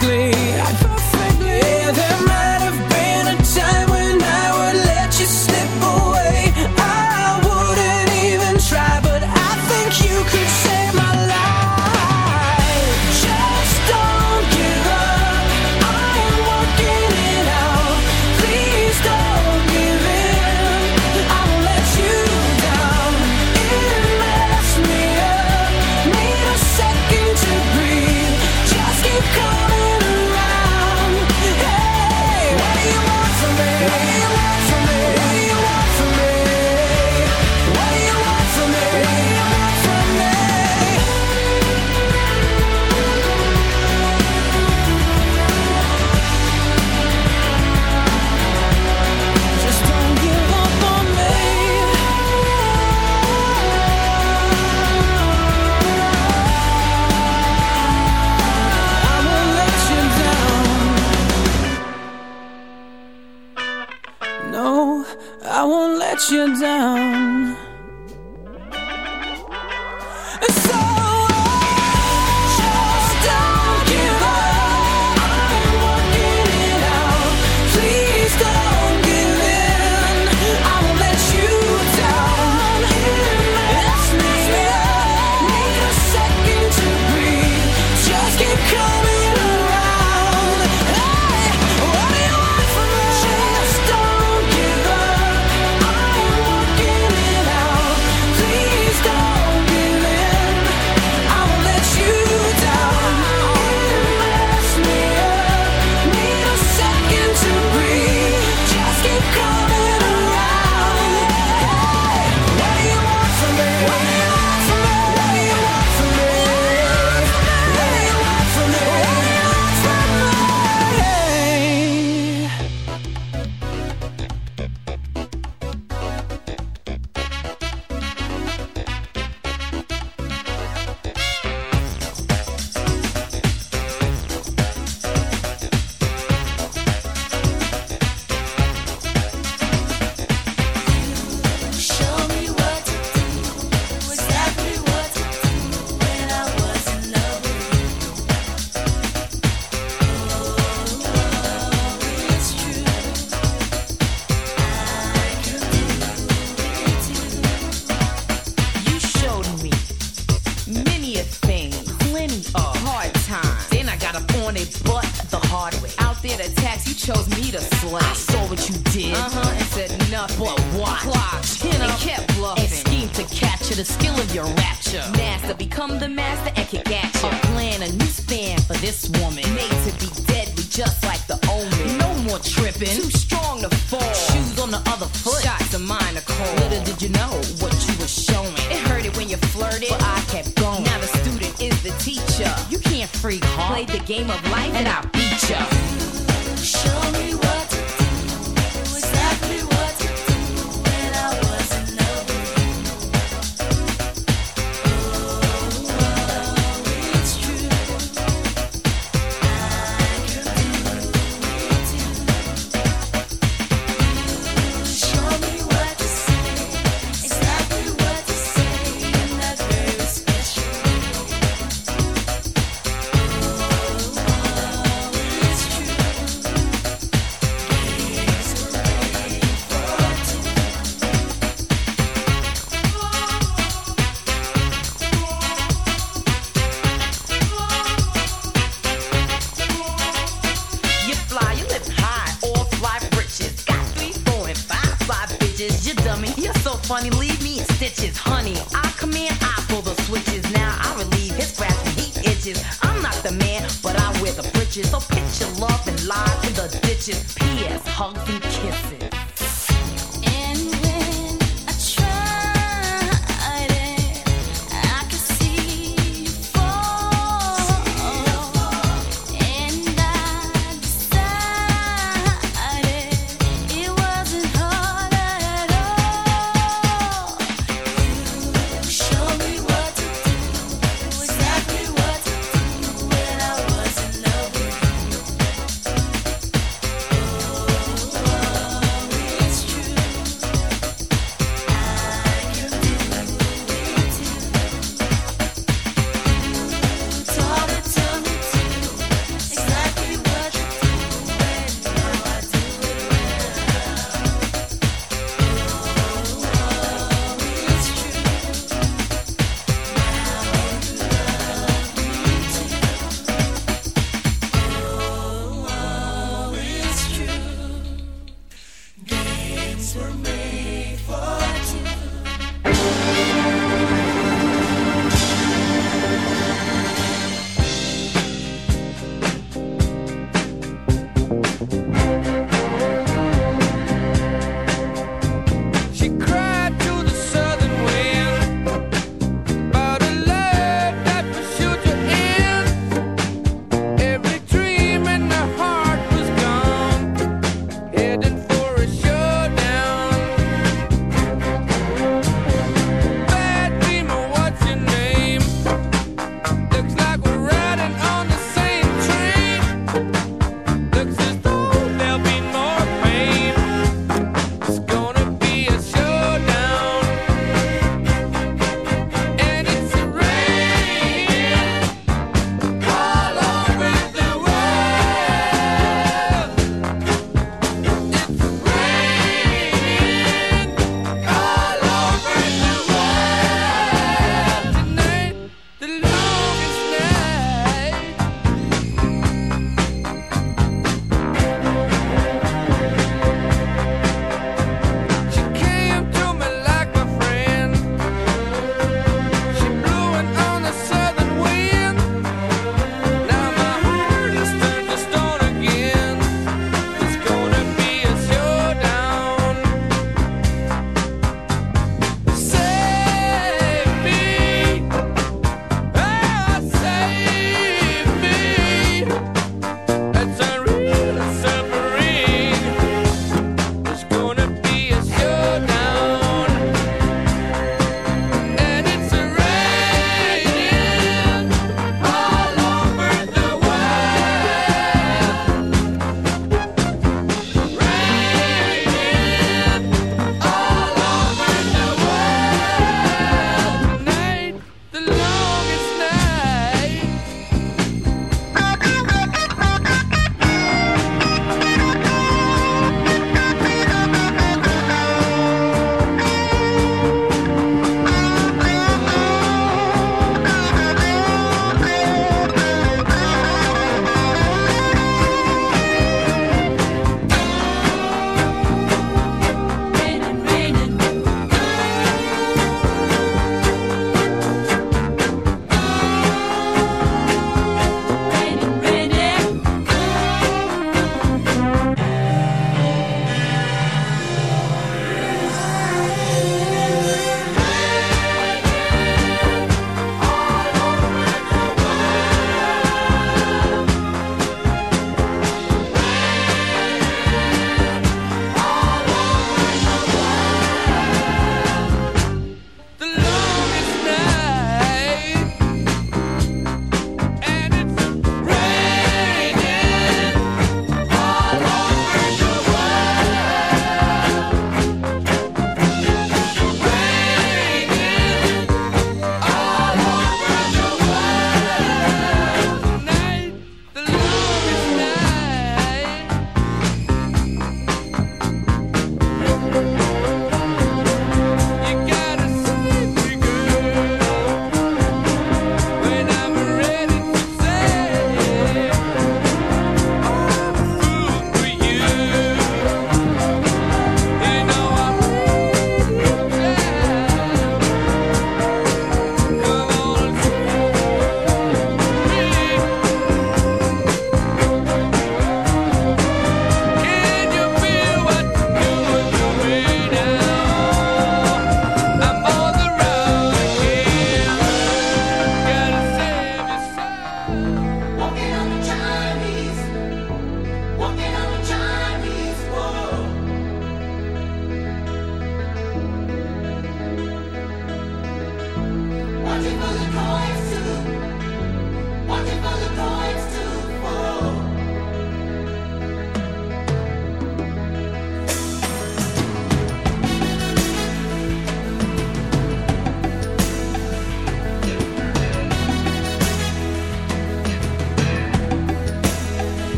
quickly.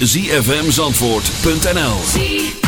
www.zfmzandvoort.nl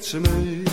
Ze mee.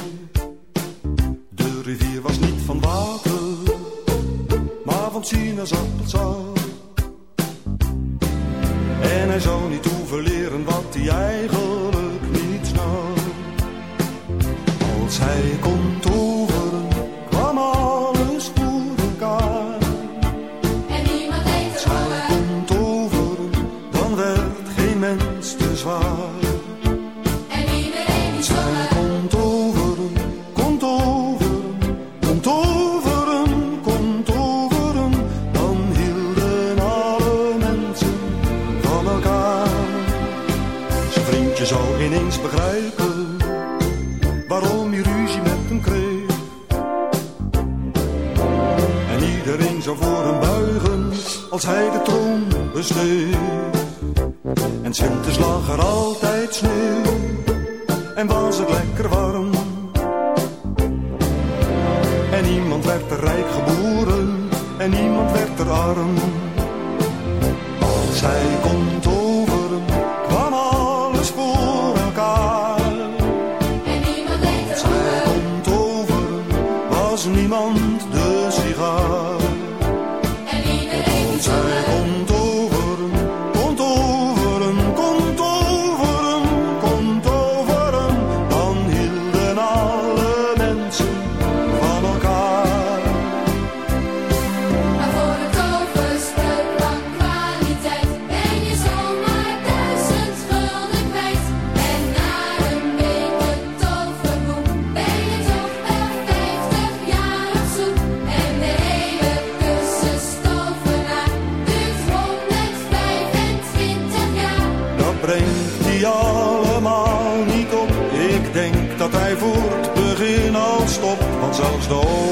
soul.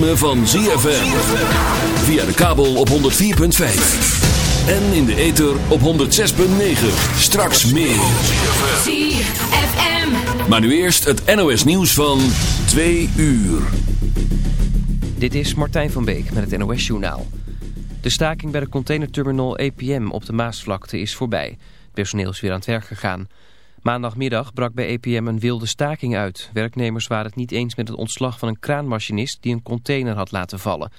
Ritme van ZFM. Via de kabel op 104.5. En in de ether op 106.9. Straks meer. ZFM. Maar nu eerst het NOS nieuws van 2 uur. Dit is Martijn van Beek met het NOS Journaal. De staking bij de containerterminal EPM op de Maasvlakte is voorbij. Het personeel is weer aan het werk gegaan. Maandagmiddag brak bij EPM een wilde staking uit. Werknemers waren het niet eens met het ontslag van een kraanmachinist die een container had laten vallen.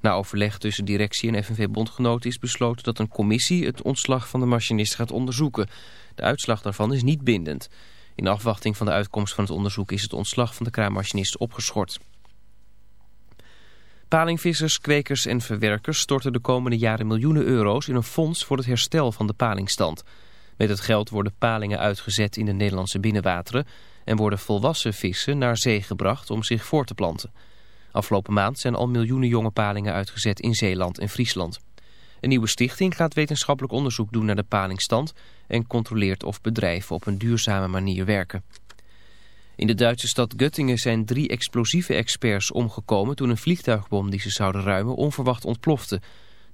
Na overleg tussen directie en FNV-bondgenoten is besloten dat een commissie het ontslag van de machinist gaat onderzoeken. De uitslag daarvan is niet bindend. In afwachting van de uitkomst van het onderzoek is het ontslag van de kraanmachinist opgeschort. Palingvissers, kwekers en verwerkers storten de komende jaren miljoenen euro's in een fonds voor het herstel van de palingstand. Met het geld worden palingen uitgezet in de Nederlandse binnenwateren en worden volwassen vissen naar zee gebracht om zich voor te planten. Afgelopen maand zijn al miljoenen jonge palingen uitgezet in Zeeland en Friesland. Een nieuwe stichting gaat wetenschappelijk onderzoek doen naar de palingstand en controleert of bedrijven op een duurzame manier werken. In de Duitse stad Göttingen zijn drie explosieve experts omgekomen toen een vliegtuigbom die ze zouden ruimen onverwacht ontplofte.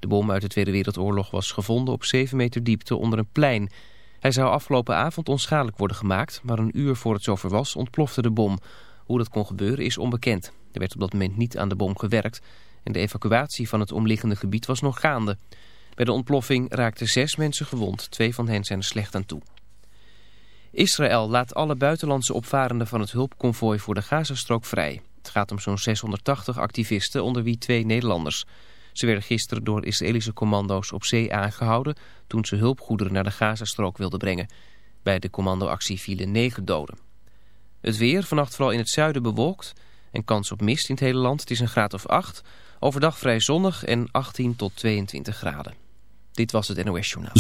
De bom uit de Tweede Wereldoorlog was gevonden op 7 meter diepte onder een plein. Hij zou afgelopen avond onschadelijk worden gemaakt, maar een uur voor het zover was ontplofte de bom. Hoe dat kon gebeuren is onbekend. Er werd op dat moment niet aan de bom gewerkt en de evacuatie van het omliggende gebied was nog gaande. Bij de ontploffing raakten zes mensen gewond, twee van hen zijn er slecht aan toe. Israël laat alle buitenlandse opvarenden van het hulpconvooi voor de Gazastrook vrij. Het gaat om zo'n 680 activisten, onder wie twee Nederlanders. Ze werden gisteren door Israëlische commando's op zee aangehouden... toen ze hulpgoederen naar de Gazastrook wilden brengen. Bij de commandoactie vielen negen doden. Het weer, vannacht vooral in het zuiden bewolkt... en kans op mist in het hele land. Het is een graad of 8. Overdag vrij zonnig en 18 tot 22 graden. Dit was het NOS Journaal.